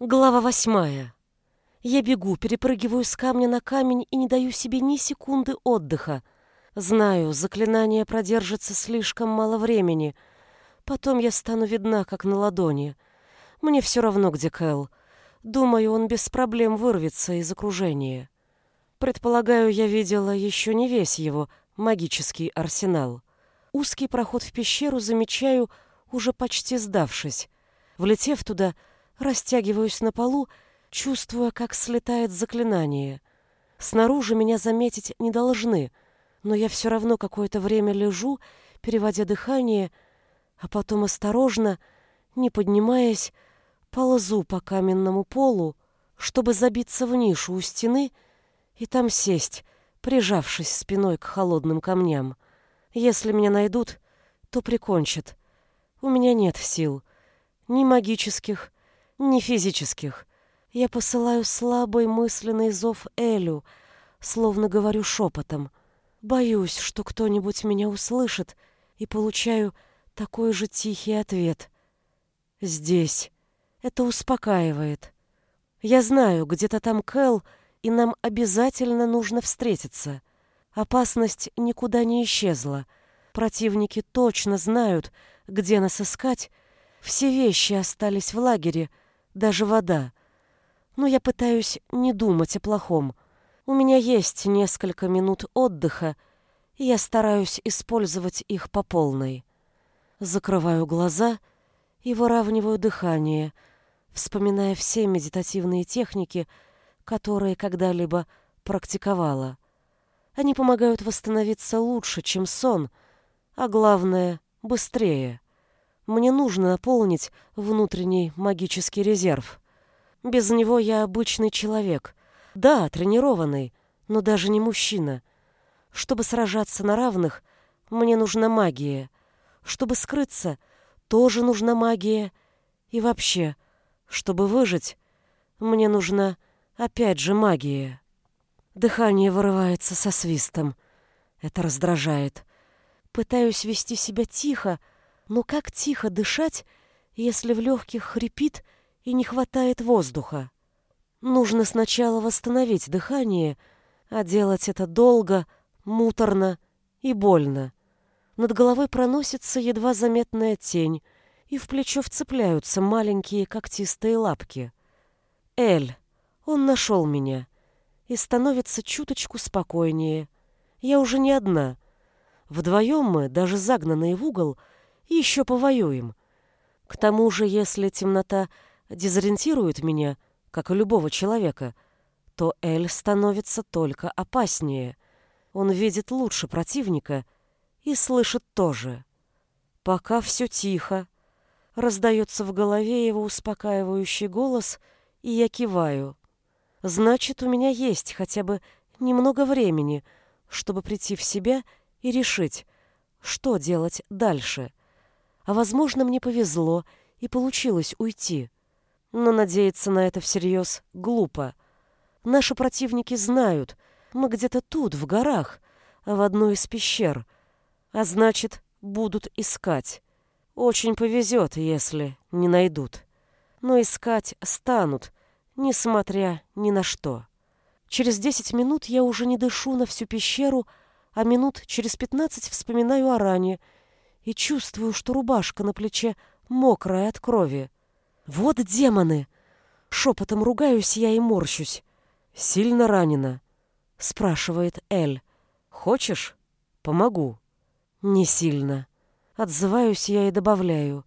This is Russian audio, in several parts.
Глава восьмая. Я бегу, перепрыгиваю с камня на камень и не даю себе ни секунды отдыха. Знаю, заклинание продержится слишком мало времени. Потом я стану видна, как на ладони. Мне все равно, где Кэл. Думаю, он без проблем вырвется из окружения. Предполагаю, я видела еще не весь его магический арсенал. Узкий проход в пещеру замечаю, уже почти сдавшись. Влетев туда, Растягиваюсь на полу, чувствуя, как слетает заклинание. Снаружи меня заметить не должны, но я все равно какое-то время лежу, переводя дыхание, а потом осторожно, не поднимаясь, ползу по каменному полу, чтобы забиться в нишу у стены и там сесть, прижавшись спиной к холодным камням. Если меня найдут, то прикончат. У меня нет сил, ни магических, ни физических. Я посылаю слабый мысленный зов Элю, словно говорю шепотом. Боюсь, что кто-нибудь меня услышит, и получаю такой же тихий ответ. Здесь. Это успокаивает. Я знаю, где-то там Кэл, и нам обязательно нужно встретиться. Опасность никуда не исчезла. Противники точно знают, где нас искать. Все вещи остались в лагере — даже вода. Но я пытаюсь не думать о плохом. У меня есть несколько минут отдыха, и я стараюсь использовать их по полной. Закрываю глаза и выравниваю дыхание, вспоминая все медитативные техники, которые когда-либо практиковала. Они помогают восстановиться лучше, чем сон, а главное — быстрее. Мне нужно наполнить внутренний магический резерв. Без него я обычный человек. Да, тренированный, но даже не мужчина. Чтобы сражаться на равных, мне нужна магия. Чтобы скрыться, тоже нужна магия. И вообще, чтобы выжить, мне нужна опять же магия. Дыхание вырывается со свистом. Это раздражает. Пытаюсь вести себя тихо, но как тихо дышать, если в легких хрипит и не хватает воздуха? Нужно сначала восстановить дыхание, а делать это долго, муторно и больно. Над головой проносится едва заметная тень, и в плечо вцепляются маленькие когтистые лапки. Эль, он нашел меня, и становится чуточку спокойнее. Я уже не одна. Вдвоем мы, даже загнанные в угол, — еще повоюем. К тому же, если темнота дезориентирует меня, как и любого человека, то Эль становится только опаснее. Он видит лучше противника и слышит тоже. Пока все тихо. Раздается в голове его успокаивающий голос, и я киваю. Значит, у меня есть хотя бы немного времени, чтобы прийти в себя и решить, что делать дальше. А, возможно, мне повезло, и получилось уйти. Но надеяться на это всерьез глупо. Наши противники знают, мы где-то тут, в горах, в одной из пещер. А значит, будут искать. Очень повезет, если не найдут. Но искать станут, несмотря ни на что. Через десять минут я уже не дышу на всю пещеру, а минут через пятнадцать вспоминаю о ране — и чувствую, что рубашка на плече мокрая от крови. Вот демоны! Шепотом ругаюсь я и морщусь. Сильно ранена? Спрашивает Эль. Хочешь? Помогу. Не сильно. Отзываюсь я и добавляю.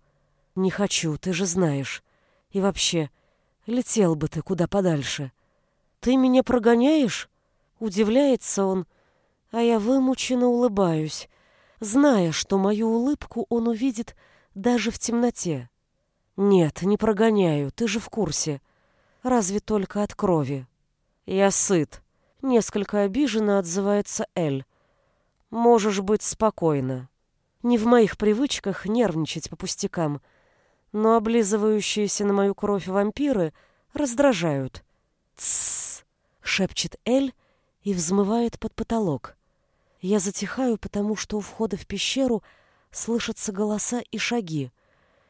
Не хочу, ты же знаешь. И вообще, летел бы ты куда подальше. Ты меня прогоняешь? Удивляется он, а я вымученно улыбаюсь, зная, что мою улыбку он увидит даже в темноте. «Нет, не прогоняю, ты же в курсе. Разве только от крови». «Я сыт», — несколько обиженно отзывается Эль. «Можешь быть спокойна. Не в моих привычках нервничать по пустякам, но облизывающиеся на мою кровь вампиры раздражают». «Тссс», — шепчет Эль и взмывает под потолок. Я затихаю, потому что у входа в пещеру слышатся голоса и шаги.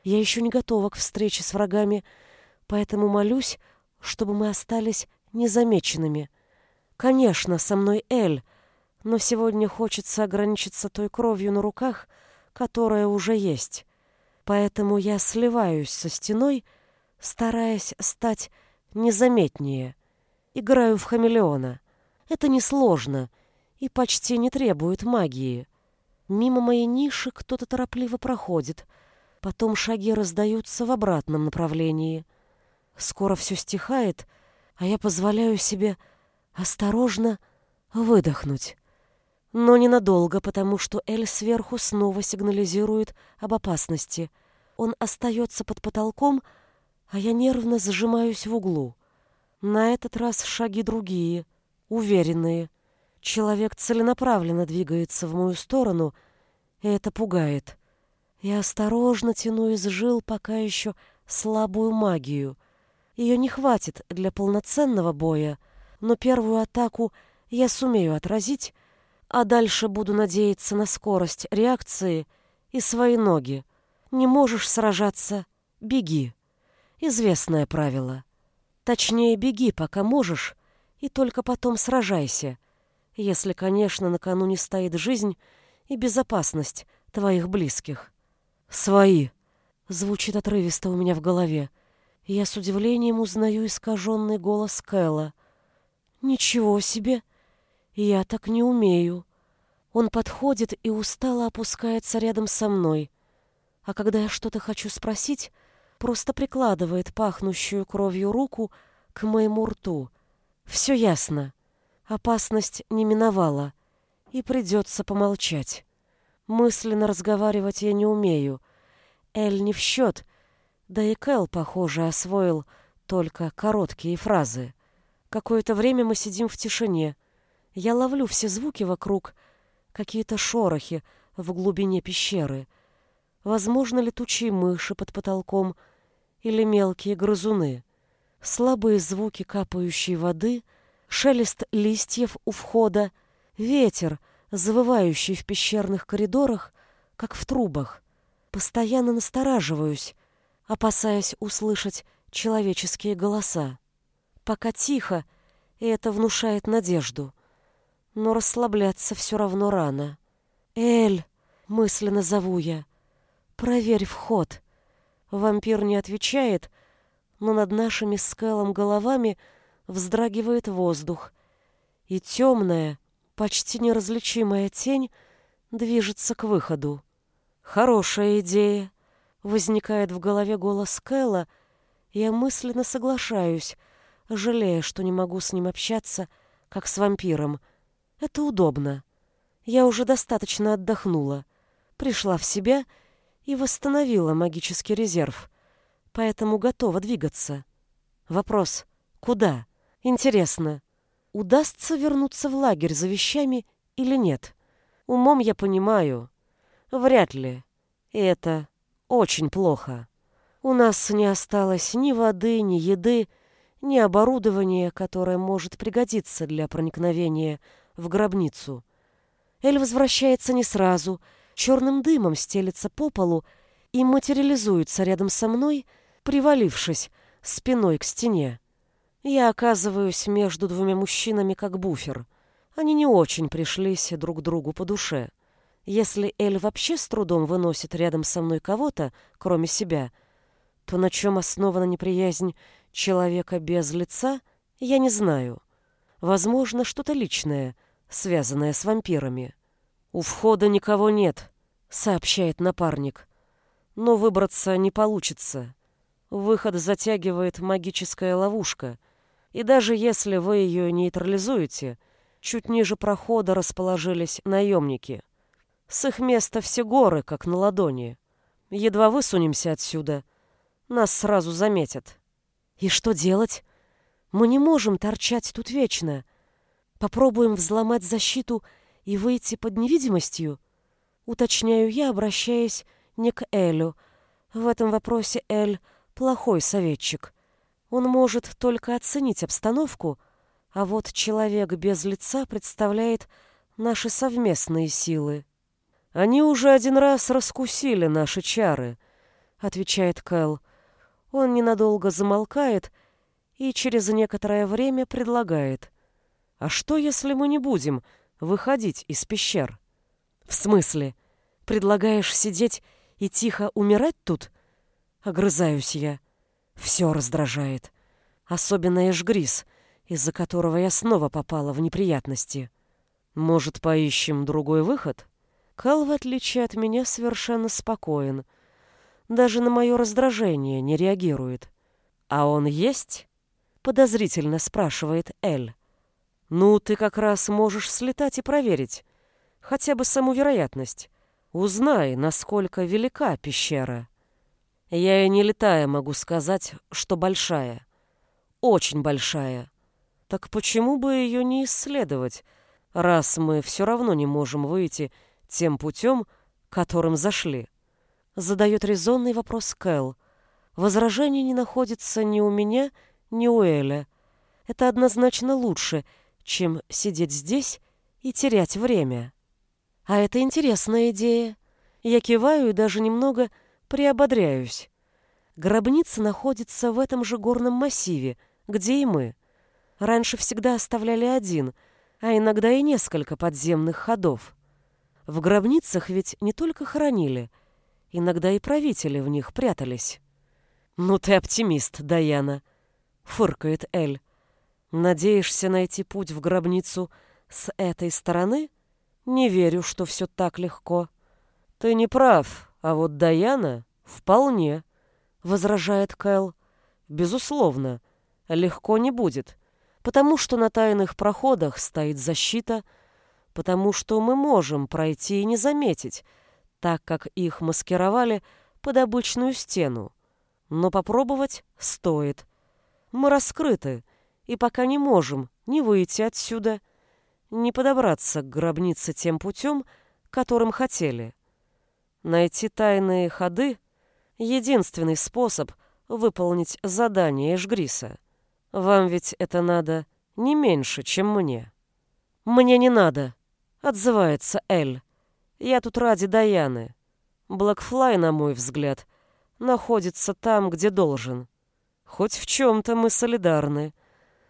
Я еще не готова к встрече с врагами, Поэтому молюсь, чтобы мы остались незамеченными. Конечно, со мной Эль, но сегодня хочется ограничиться той кровью на руках, которая уже есть. Поэтому я сливаюсь со стеной, стараясь стать незаметнее. Играю в хамелеона. Это несложно и почти не требует магии. Мимо моей ниши кто-то торопливо проходит, потом шаги раздаются в обратном направлении. Скоро все стихает, а я позволяю себе осторожно выдохнуть. Но ненадолго, потому что Эль сверху снова сигнализирует об опасности. Он остается под потолком, а я нервно зажимаюсь в углу. На этот раз шаги другие, уверенные. Человек целенаправленно двигается в мою сторону, и это пугает. Я осторожно тяну из жил пока еще слабую магию. Ее не хватит для полноценного боя, но первую атаку я сумею отразить, а дальше буду надеяться на скорость реакции и свои ноги. Не можешь сражаться — беги. Известное правило. Точнее, беги, пока можешь, и только потом сражайся, если, конечно, накануне стоит жизнь и безопасность твоих близких. «Свои!» — звучит отрывисто у меня в голове. Я с удивлением узнаю искаженный голос Кэлла. «Ничего себе!» Я так не умею. Он подходит и устало опускается рядом со мной. А когда я что-то хочу спросить, просто прикладывает пахнущую кровью руку к моему рту. Все ясно. Опасность не миновала, и придется помолчать. Мысленно разговаривать я не умею. Эль не в счет, да и Кэл, похоже, освоил только короткие фразы. Какое-то время мы сидим в тишине — я ловлю все звуки вокруг, какие-то шорохи в глубине пещеры. Возможно, летучие мыши под потолком или мелкие грызуны. Слабые звуки капающей воды, шелест листьев у входа, ветер, завывающий в пещерных коридорах, как в трубах. Постоянно настораживаюсь, опасаясь услышать человеческие голоса. Пока тихо, и это внушает надежду — но расслабляться все равно рано. «Эль!» — мысленно зову я. «Проверь вход». Вампир не отвечает, но над нашими скалом головами вздрагивает воздух, и темная, почти неразличимая тень движется к выходу. «Хорошая идея!» — возникает в голове голос Кэлла, я мысленно соглашаюсь, жалея, что не могу с ним общаться, как с вампиром — это удобно. Я уже достаточно отдохнула, пришла в себя и восстановила магический резерв, поэтому готова двигаться. Вопрос «Куда?» Интересно, удастся вернуться в лагерь за вещами или нет? Умом я понимаю. Вряд ли. И это очень плохо. У нас не осталось ни воды, ни еды, ни оборудования, которое может пригодиться для проникновения в гробницу. Эль возвращается не сразу, черным дымом стелется по полу и материализуется рядом со мной, привалившись спиной к стене. Я оказываюсь между двумя мужчинами как буфер. Они не очень пришлись друг другу по душе. Если Эль вообще с трудом выносит рядом со мной кого-то, кроме себя, то на чем основана неприязнь человека без лица, я не знаю. Возможно, что-то личное, связанное с вампирами. «У входа никого нет», — сообщает напарник. «Но выбраться не получится. Выход затягивает магическая ловушка, и даже если вы ее нейтрализуете, чуть ниже прохода расположились наемники. С их места все горы, как на ладони. Едва высунемся отсюда, нас сразу заметят». «И что делать?» Мы не можем торчать тут вечно. Попробуем взломать защиту и выйти под невидимостью. Уточняю я, обращаясь не к Элю. В этом вопросе Эль — плохой советчик. Он может только оценить обстановку, а вот человек без лица представляет наши совместные силы. «Они уже один раз раскусили наши чары», — отвечает Кэл. Он ненадолго замолкает и через некоторое время предлагает. «А что, если мы не будем выходить из пещер?» «В смысле? Предлагаешь сидеть и тихо умирать тут?» Огрызаюсь я. Все раздражает. Особенно Эшгрис, из-за которого я снова попала в неприятности. Может, поищем другой выход? Кал, в отличие от меня, совершенно спокоен. Даже на мое раздражение не реагирует. «А он есть?» — подозрительно спрашивает Эль. «Ну, ты как раз можешь слетать и проверить. Хотя бы саму вероятность. Узнай, насколько велика пещера». Я и не летая могу сказать, что большая. Очень большая. Так почему бы ее не исследовать, раз мы все равно не можем выйти тем путем, которым зашли? Задает резонный вопрос Кэл. Возражений не находится ни у меня, ни у Эля. Это однозначно лучше, чем сидеть здесь и терять время. А это интересная идея. Я киваю и даже немного приободряюсь. Гробница находится в этом же горном массиве, где и мы. Раньше всегда оставляли один, а иногда и несколько подземных ходов. В гробницах ведь не только хоронили, иногда и правители в них прятались. «Ну ты оптимист, Даяна», — фыркает Эль. «Надеешься найти путь в гробницу с этой стороны? Не верю, что все так легко». «Ты не прав, а вот Даяна вполне», — возражает Кэл. «Безусловно, легко не будет потому что на тайных проходах стоит защита, потому что мы можем пройти и не заметить, так как их маскировали под обычную стену. Но попробовать стоит. Мы раскрыты, и пока не можем ни выйти отсюда, ни подобраться к гробнице тем путем, которым хотели. Найти тайные ходы — единственный способ выполнить задание Эшгриса — вам ведь это надо не меньше, чем мне. Мне не надо, отзывается Эль. Я тут ради Даяны. Блэкфлай, на мой взгляд, находится там, где должен. Хоть в чем-то мы солидарны.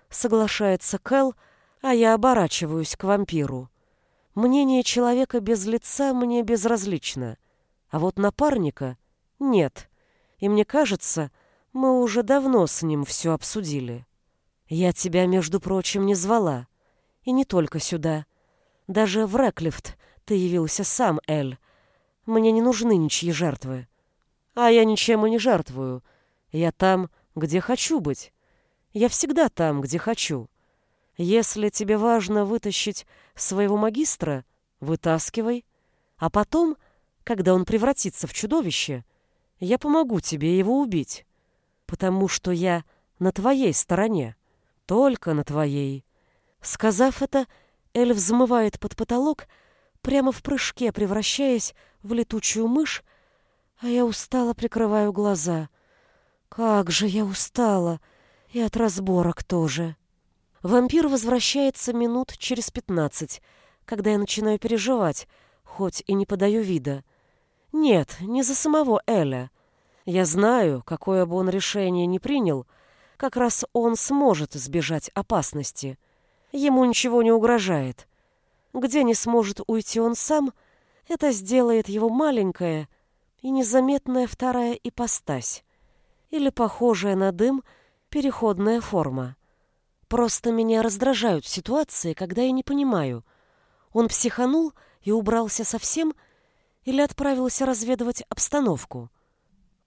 Соглашается Кэл, а я оборачиваюсь к вампиру. Мнение человека без лица мне безразлично, а вот напарника нет. И мне кажется, мы уже давно с ним все обсудили. Я тебя, между прочим, не звала. И не только сюда. Даже в Реклифт ты явился сам, Эль. Мне не нужны ничьи жертвы. А я ничем и не жертвую. Я там, где хочу быть. Я всегда там, где хочу. Если тебе важно вытащить своего магистра, вытаскивай. А потом, когда он превратится в чудовище, я помогу тебе его убить. Потому что я на твоей стороне только на твоей. Сказав это, Эль взмывает под потолок, прямо в прыжке превращаясь в летучую мышь, а я устало прикрываю глаза. Как же я устала! И от разборок тоже. Вампир возвращается минут через пятнадцать, когда я начинаю переживать, хоть и не подаю вида. Нет, не за самого Эля. Я знаю, какое бы он решение ни принял — как раз он сможет избежать опасности. Ему ничего не угрожает. Где не сможет уйти он сам, это сделает его маленькая и незаметная вторая ипостась, или похожая на дым переходная форма. Просто меня раздражают ситуации, когда я не понимаю, он психанул и убрался совсем или отправился разведывать обстановку.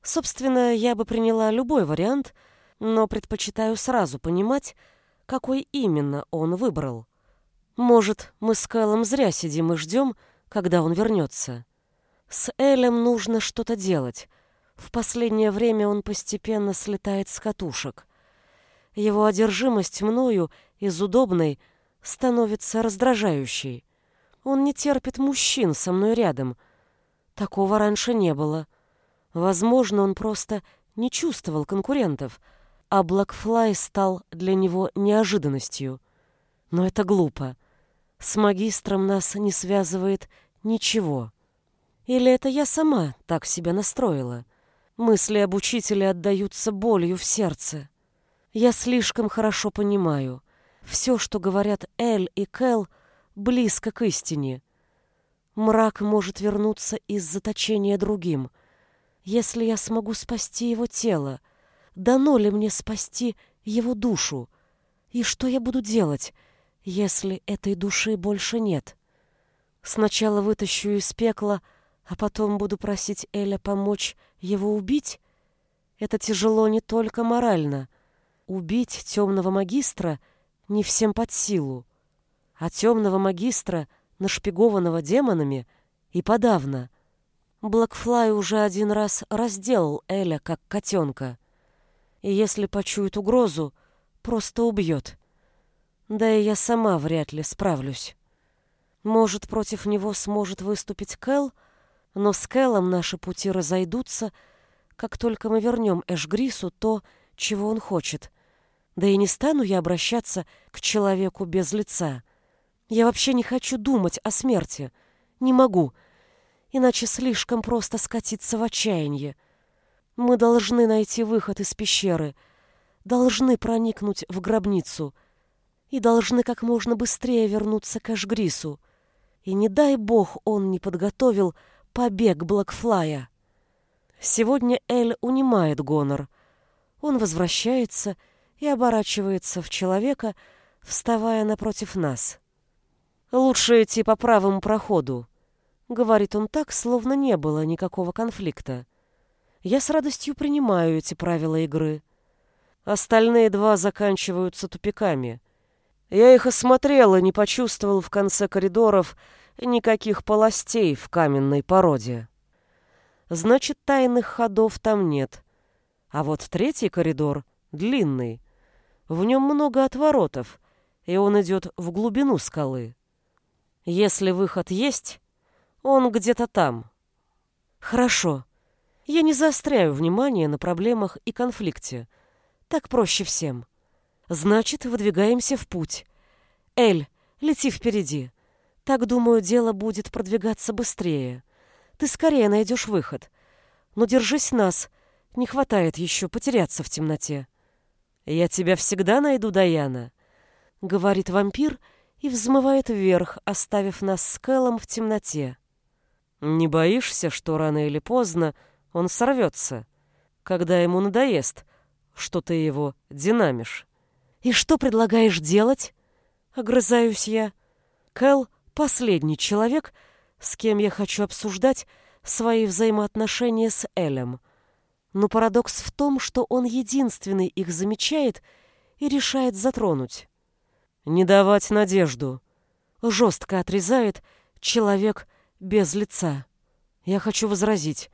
Собственно, я бы приняла любой вариант — но предпочитаю сразу понимать, какой именно он выбрал. Может, мы с Кэлом зря сидим и ждем, когда он вернется. С Элем нужно что-то делать. В последнее время он постепенно слетает с катушек. Его одержимость мною из удобной становится раздражающей. Он не терпит мужчин со мной рядом. Такого раньше не было. Возможно, он просто не чувствовал конкурентов — а Блэкфлай стал для него неожиданностью. Но это глупо. С магистром нас не связывает ничего. Или это я сама так себя настроила? Мысли об учителе отдаются болью в сердце. Я слишком хорошо понимаю. Все, что говорят Эль и Кэл, близко к истине. Мрак может вернуться из заточения другим. Если я смогу спасти его тело, дано ли мне спасти его душу? И что я буду делать, если этой души больше нет? Сначала вытащу из пекла, а потом буду просить Эля помочь его убить? Это тяжело не только морально. Убить темного магистра не всем под силу. А темного магистра, нашпигованного демонами, и подавно. Блэкфлай уже один раз разделал Эля как котенка. И если почует угрозу, просто убьет. Да и я сама вряд ли справлюсь. Может, против него сможет выступить Кэл, но с Кэлом наши пути разойдутся, как только мы вернем Эшгрису то, чего он хочет. Да и не стану я обращаться к человеку без лица. Я вообще не хочу думать о смерти. Не могу. Иначе слишком просто скатиться в отчаяние. Мы должны найти выход из пещеры. Должны проникнуть в гробницу. И должны как можно быстрее вернуться к Эшгрису. И не дай бог он не подготовил побег Блэкфлая. Сегодня Эль унимает гонор. Он возвращается и оборачивается в человека, вставая напротив нас. «Лучше идти по правому проходу», — говорит он так, словно не было никакого конфликта. Я с радостью принимаю эти правила игры. Остальные два заканчиваются тупиками. Я их осмотрел и не почувствовал в конце коридоров никаких полостей в каменной породе. Значит, тайных ходов там нет. А вот третий коридор длинный. В нем много отворотов, и он идет в глубину скалы. Если выход есть, он где-то там. Хорошо. Я не заостряю внимание на проблемах и конфликте. Так проще всем. Значит, выдвигаемся в путь. Эль, лети впереди. Так, думаю, дело будет продвигаться быстрее. Ты скорее найдешь выход. Но держись нас. Не хватает еще потеряться в темноте. Я тебя всегда найду, Даяна, говорит вампир и взмывает вверх, оставив нас с Кэлом в темноте. Не боишься, что рано или поздно он сорвется, когда ему надоест, что ты его динамишь? И что предлагаешь делать? Огрызаюсь я. Кэл последний человек, с кем я хочу обсуждать свои взаимоотношения с Элем. Но парадокс в том, что он единственный их замечает и решает затронуть. Не давать надежду. Жестко отрезает человек без лица. Я хочу возразить.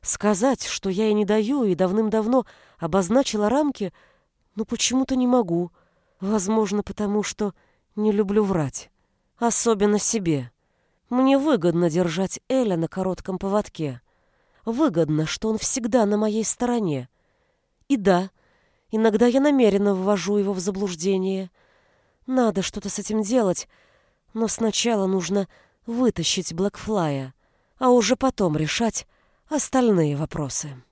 Сказать, что я и не даю, и давным-давно обозначила рамки, но почему-то не могу. Возможно, потому что не люблю врать. Особенно себе. Мне выгодно держать Эля на коротком поводке. Выгодно, что он всегда на моей стороне. И да, иногда я намеренно ввожу его в заблуждение. Надо что-то с этим делать, но сначала нужно вытащить Блэкфлая, а уже потом решать остальные вопросы.